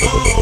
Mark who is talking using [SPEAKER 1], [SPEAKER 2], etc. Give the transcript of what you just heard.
[SPEAKER 1] Oh.